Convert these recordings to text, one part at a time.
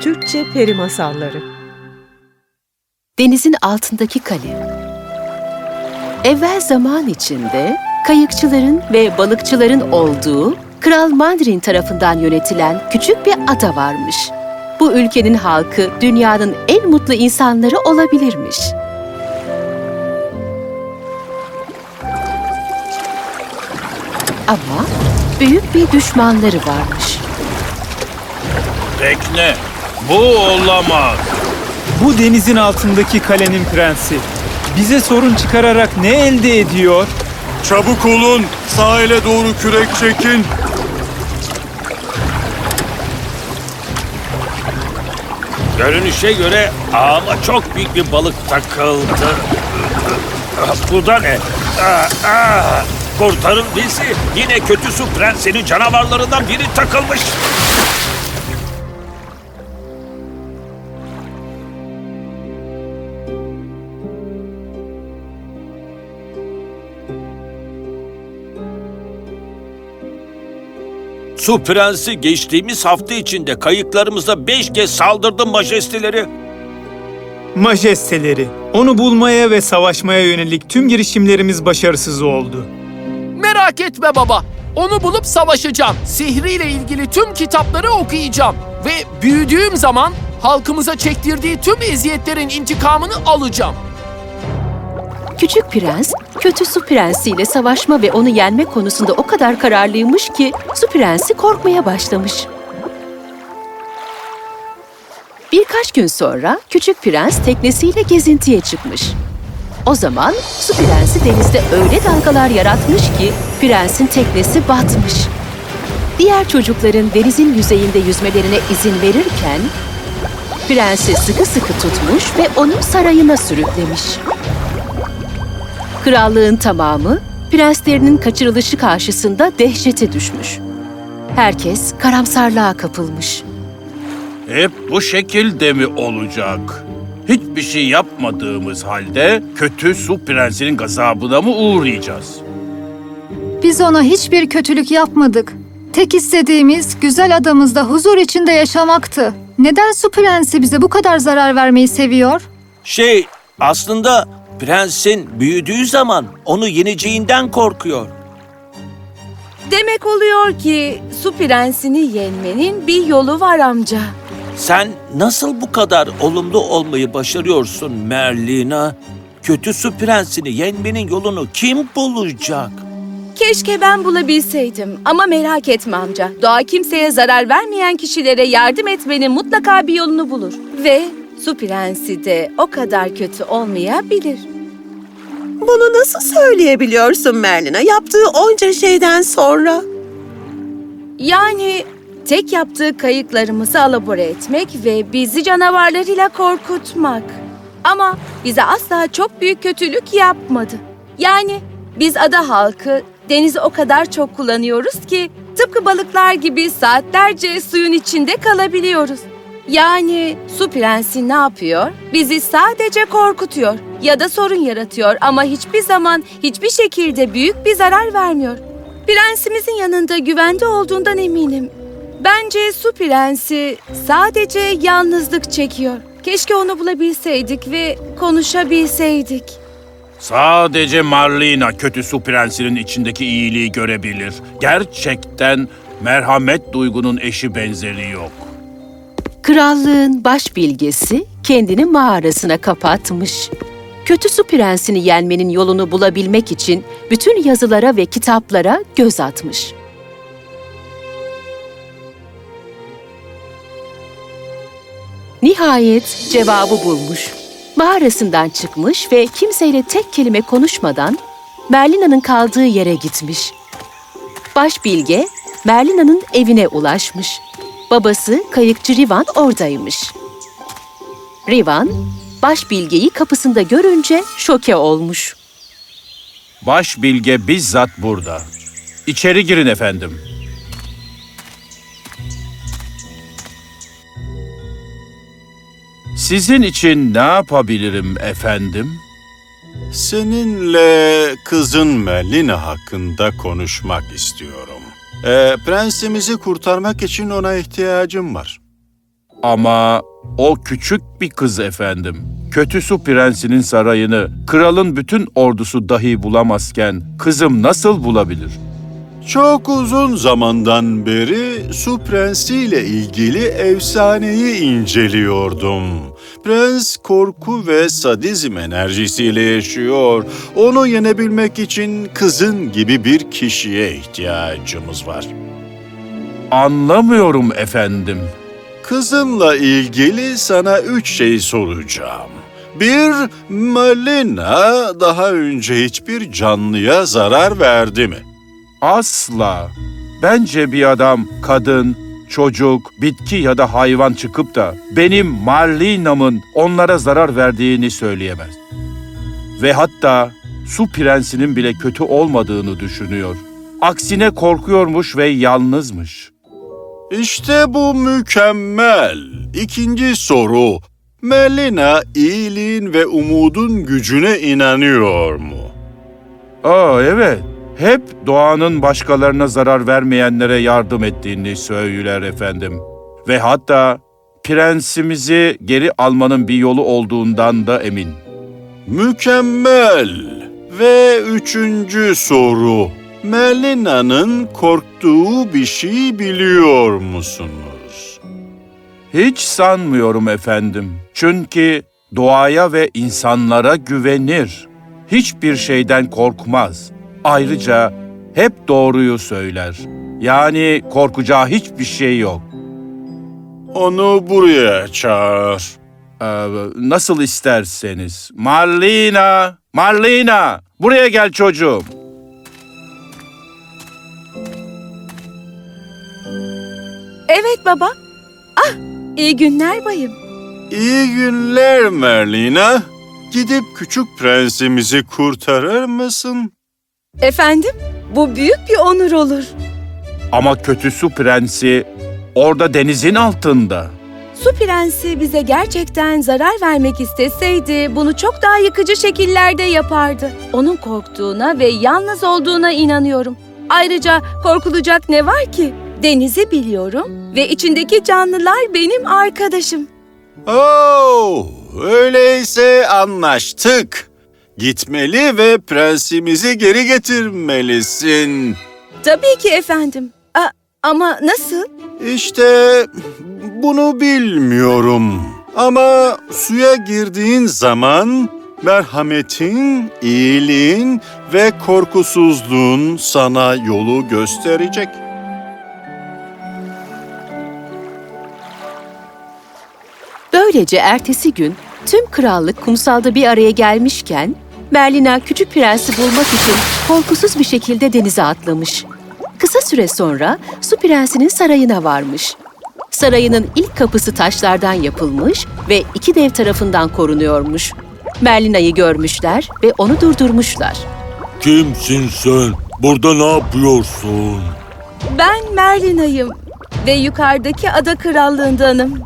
Türkçe Peri Masalları Denizin altındaki kale. Evvel zaman içinde kayıkçıların ve balıkçıların olduğu Kral Mandrin tarafından yönetilen küçük bir ada varmış. Bu ülkenin halkı dünyanın en mutlu insanları olabilirmiş. Ama büyük bir düşmanları varmış. Tekne. Bu olamaz. Bu denizin altındaki kalenin prensi. Bize sorun çıkararak ne elde ediyor? Çabuk olun, sahile doğru kürek çekin. Görünüşe göre ağıma çok büyük bir balık takıldı. Bu da ne? Aa, aa, kurtarın bizi. Yine kötü su prensinin canavarlarından biri takılmış. Su prensi geçtiğimiz hafta içinde kayıklarımıza beş kez saldırdı majesteleri. Majesteleri. Onu bulmaya ve savaşmaya yönelik tüm girişimlerimiz başarısız oldu. Merak etme baba. Onu bulup savaşacağım. Sihriyle ilgili tüm kitapları okuyacağım. Ve büyüdüğüm zaman halkımıza çektirdiği tüm eziyetlerin intikamını alacağım. Küçük prens, kötü su prensiyle savaşma ve onu yenme konusunda o kadar kararlıymış ki su prensi korkmaya başlamış. Birkaç gün sonra küçük prens teknesiyle gezintiye çıkmış. O zaman su prensi denizde öyle dalgalar yaratmış ki prensin teknesi batmış. Diğer çocukların denizin yüzeyinde yüzmelerine izin verirken prensi sıkı sıkı tutmuş ve onu sarayına sürüklemiş. Krallığın tamamı prenslerinin kaçırılışı karşısında dehşete düşmüş. Herkes karamsarlığa kapılmış. Hep bu şekilde mi olacak? Hiçbir şey yapmadığımız halde kötü su prensinin gazabına mı uğrayacağız? Biz ona hiçbir kötülük yapmadık. Tek istediğimiz güzel adamızda huzur içinde yaşamaktı. Neden su prensi bize bu kadar zarar vermeyi seviyor? Şey, aslında prensin büyüdüğü zaman onu yeneceğinden korkuyor. Demek oluyor ki su prensini yenmenin bir yolu var amca. Sen nasıl bu kadar olumlu olmayı başarıyorsun Merlina? Kötü su prensini yenmenin yolunu kim bulacak? Keşke ben bulabilseydim ama merak etme amca. Doğa kimseye zarar vermeyen kişilere yardım etmenin mutlaka bir yolunu bulur. Ve su prensi de o kadar kötü olmayabilir. Bunu nasıl söyleyebiliyorsun Merlin'a yaptığı onca şeyden sonra? Yani tek yaptığı kayıklarımızı alabora etmek ve bizi canavarlarıyla korkutmak. Ama bize asla çok büyük kötülük yapmadı. Yani biz ada halkı denizi o kadar çok kullanıyoruz ki tıpkı balıklar gibi saatlerce suyun içinde kalabiliyoruz. Yani su prensi ne yapıyor? Bizi sadece korkutuyor ya da sorun yaratıyor ama hiçbir zaman hiçbir şekilde büyük bir zarar vermiyor. Prensimizin yanında güvende olduğundan eminim. Bence su prensi sadece yalnızlık çekiyor. Keşke onu bulabilseydik ve konuşabilseydik. Sadece Marlina kötü su prensinin içindeki iyiliği görebilir. Gerçekten merhamet duygunun eşi benzeri yok. Krallığın baş bilgesi kendini mağarasına kapatmış. Kötü su prensini yenmenin yolunu bulabilmek için bütün yazılara ve kitaplara göz atmış. Nihayet cevabı bulmuş. Mağarasından çıkmış ve kimseyle tek kelime konuşmadan Merlina'nın kaldığı yere gitmiş. Baş bilge Merlina'nın evine ulaşmış. Babası kayıkçı Rivan oradaymış. Rivan, baş bilgeyi kapısında görünce şoke olmuş. Baş bilge bizzat burada. İçeri girin efendim. Sizin için ne yapabilirim efendim? Seninle kızın Melina hakkında konuşmak istiyorum. Ee, prensimizi kurtarmak için ona ihtiyacım var. Ama o küçük bir kız efendim. Kötü su prensinin sarayını kralın bütün ordusu dahi bulamazken kızım nasıl bulabilir? Çok uzun zamandan beri su prensiyle ilgili efsaneyi inceliyordum. Prens korku ve sadizm enerjisiyle yaşıyor. Onu yenebilmek için kızın gibi bir kişiye ihtiyacımız var. Anlamıyorum efendim. Kızımla ilgili sana üç şey soracağım. Bir, Malina daha önce hiçbir canlıya zarar verdi mi? Asla. Bence bir adam, kadın, çocuk, bitki ya da hayvan çıkıp da benim Marlina'mın onlara zarar verdiğini söyleyemez. Ve hatta su prensinin bile kötü olmadığını düşünüyor. Aksine korkuyormuş ve yalnızmış. İşte bu mükemmel. İkinci soru. Melina iyiliğin ve umudun gücüne inanıyor mu? Aa evet. Hep doğanın başkalarına zarar vermeyenlere yardım ettiğini söyler efendim. Ve hatta prensimizi geri almanın bir yolu olduğundan da emin. Mükemmel. Ve üçüncü soru. Melina'nın korktuğu bir şey biliyor musunuz? Hiç sanmıyorum efendim. Çünkü doğaya ve insanlara güvenir. Hiçbir şeyden korkmaz. Ayrıca hep doğruyu söyler. Yani korkacağı hiçbir şey yok. Onu buraya çağır. Ee, nasıl isterseniz. Marlina! Marlina! Buraya gel çocuğum. Evet baba. Ah, iyi günler bayım. İyi günler Merlina. Gidip küçük prensimizi kurtarır mısın? Efendim, bu büyük bir onur olur. Ama kötü su prensi orada denizin altında. Su prensi bize gerçekten zarar vermek isteseydi bunu çok daha yıkıcı şekillerde yapardı. Onun korktuğuna ve yalnız olduğuna inanıyorum. Ayrıca korkulacak ne var ki? Denizi biliyorum ve içindeki canlılar benim arkadaşım. Oo, öyleyse anlaştık. Gitmeli ve prensimizi geri getirmelisin. Tabii ki efendim. A- ama nasıl? İşte bunu bilmiyorum. Ama suya girdiğin zaman merhametin, iyiliğin ve korkusuzluğun sana yolu gösterecek. Böylece ertesi gün tüm krallık kumsalda bir araya gelmişken Merlina küçük prensi bulmak için korkusuz bir şekilde denize atlamış. Kısa süre sonra su prensinin sarayına varmış. Sarayının ilk kapısı taşlardan yapılmış ve iki dev tarafından korunuyormuş. Merlina'yı görmüşler ve onu durdurmuşlar. Kimsin sen? Burada ne yapıyorsun? Ben Merlina'yım ve yukarıdaki ada krallığındanım.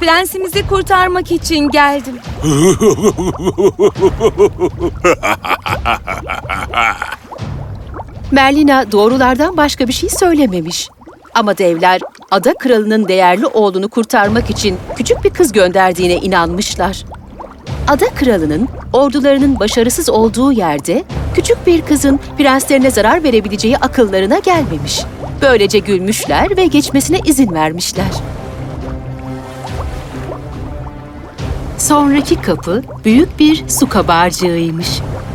Prensimizi kurtarmak için geldim. Merlina doğrulardan başka bir şey söylememiş. Ama devler ada kralının değerli oğlunu kurtarmak için küçük bir kız gönderdiğine inanmışlar. Ada kralının ordularının başarısız olduğu yerde küçük bir kızın prenslerine zarar verebileceği akıllarına gelmemiş. Böylece gülmüşler ve geçmesine izin vermişler. Sonraki kapı büyük bir su kabarcığıymış.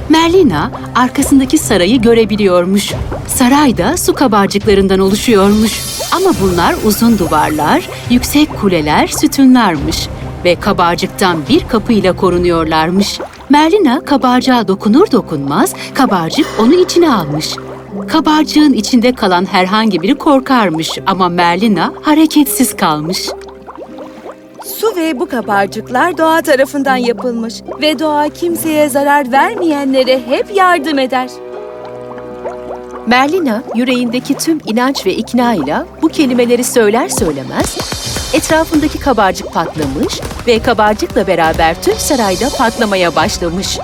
Merlina arkasındaki sarayı görebiliyormuş. Saray da su kabarcıklarından oluşuyormuş. Ama bunlar uzun duvarlar, yüksek kuleler, sütunlarmış ve kabarcıktan bir kapıyla korunuyorlarmış. Merlina kabarcığa dokunur dokunmaz kabarcık onu içine almış. Kabarcığın içinde kalan herhangi biri korkarmış ama Merlina hareketsiz kalmış. Su ve bu kabarcıklar doğa tarafından yapılmış ve doğa kimseye zarar vermeyenlere hep yardım eder. Merlina yüreğindeki tüm inanç ve ikna ile bu kelimeleri söyler söylemez etrafındaki kabarcık patlamış ve kabarcıkla beraber tüm sarayda patlamaya başlamış.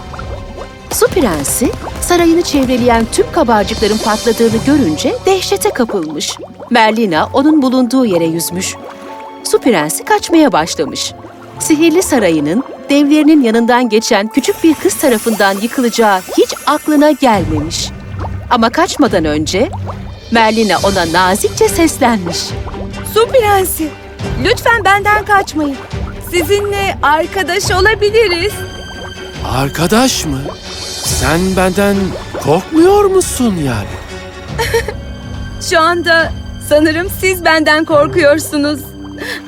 Su prensi sarayını çevreleyen tüm kabarcıkların patladığını görünce dehşete kapılmış. Merlina onun bulunduğu yere yüzmüş. Su Prensi kaçmaya başlamış. Sihirli sarayının devlerinin yanından geçen küçük bir kız tarafından yıkılacağı hiç aklına gelmemiş. Ama kaçmadan önce Merlina ona nazikçe seslenmiş. Su prensi, lütfen benden kaçmayın. Sizinle arkadaş olabiliriz. Arkadaş mı? Sen benden korkmuyor musun yani? Şu anda sanırım siz benden korkuyorsunuz.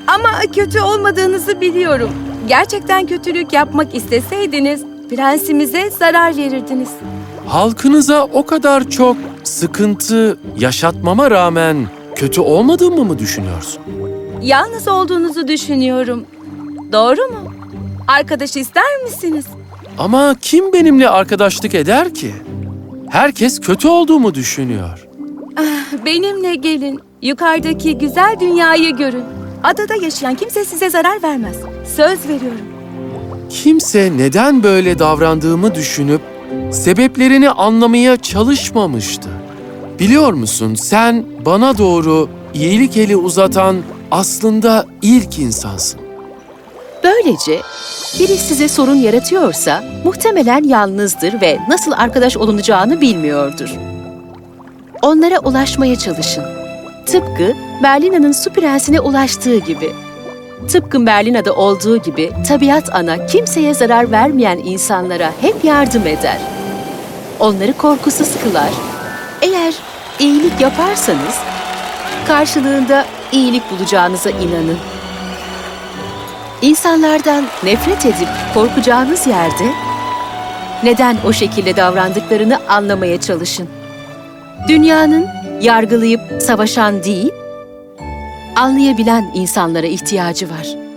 Ama kötü olmadığınızı biliyorum. Gerçekten kötülük yapmak isteseydiniz prensimize zarar verirdiniz. Halkınıza o kadar çok sıkıntı yaşatmama rağmen kötü olmadığımı mı düşünüyorsun? Yalnız olduğunuzu düşünüyorum. Doğru mu? Arkadaş ister misiniz? Ama kim benimle arkadaşlık eder ki? Herkes kötü olduğumu düşünüyor. Benimle gelin. Yukarıdaki güzel dünyayı görün. Adada yaşayan kimse size zarar vermez. Söz veriyorum. Kimse neden böyle davrandığımı düşünüp sebeplerini anlamaya çalışmamıştı. Biliyor musun sen bana doğru iyilik eli uzatan aslında ilk insansın. Böylece biri size sorun yaratıyorsa muhtemelen yalnızdır ve nasıl arkadaş olunacağını bilmiyordur. Onlara ulaşmaya çalışın. Tıpkı Merlina'nın su prensine ulaştığı gibi. Tıpkı Merlina'da olduğu gibi tabiat ana kimseye zarar vermeyen insanlara hep yardım eder. Onları korkusuz kılar. Eğer iyilik yaparsanız karşılığında iyilik bulacağınıza inanın. İnsanlardan nefret edip korkacağınız yerde neden o şekilde davrandıklarını anlamaya çalışın. Dünyanın yargılayıp savaşan değil, anlayabilen insanlara ihtiyacı var.